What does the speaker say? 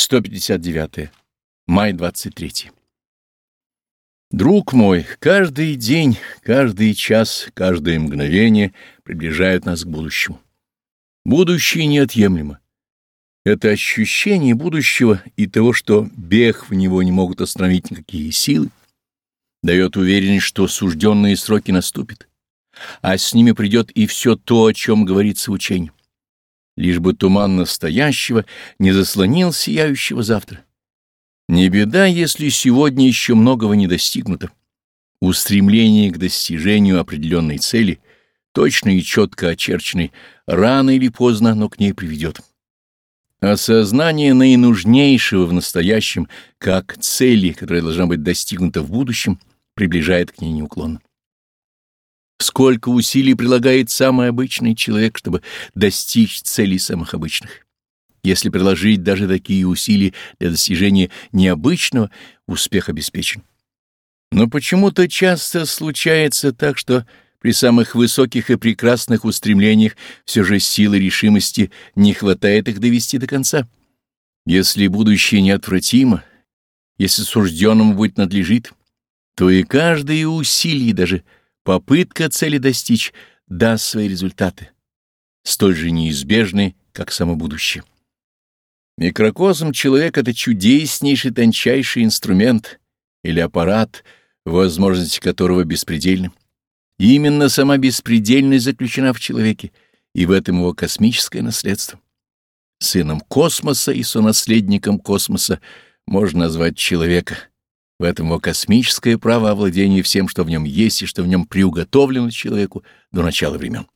159. Май 23. Друг мой, каждый день, каждый час, каждое мгновение приближают нас к будущему. Будущее неотъемлемо. Это ощущение будущего и того, что бег в него не могут остановить никакие силы, дает уверенность, что сужденные сроки наступят, а с ними придет и все то, о чем говорится в лишь бы туман настоящего не заслонил сияющего завтра. Не беда, если сегодня еще многого не достигнуто. Устремление к достижению определенной цели, точно и четко очерченной, рано или поздно оно к ней приведет. Осознание наинужнейшего в настоящем, как цели, которая должна быть достигнута в будущем, приближает к ней неуклонно. Сколько усилий прилагает самый обычный человек, чтобы достичь целей самых обычных. Если приложить даже такие усилия для достижения необычного, успех обеспечен. Но почему-то часто случается так, что при самых высоких и прекрасных устремлениях все же силы решимости не хватает их довести до конца. Если будущее неотвратимо, если сужденному быть надлежит, то и каждое усилие, даже попытка цели достичь даст свои результаты, столь же неизбежные, как само будущее. Микрокосм человека — это чудеснейший тончайший инструмент или аппарат, возможности которого беспредельны. именно сама беспредельность заключена в человеке, и в этом его космическое наследство. Сыном космоса и сонаследником космоса можно назвать человека — в этом его космическое право овладения всем, что в нем есть и что в нем приуготовлено человеку до начала времен.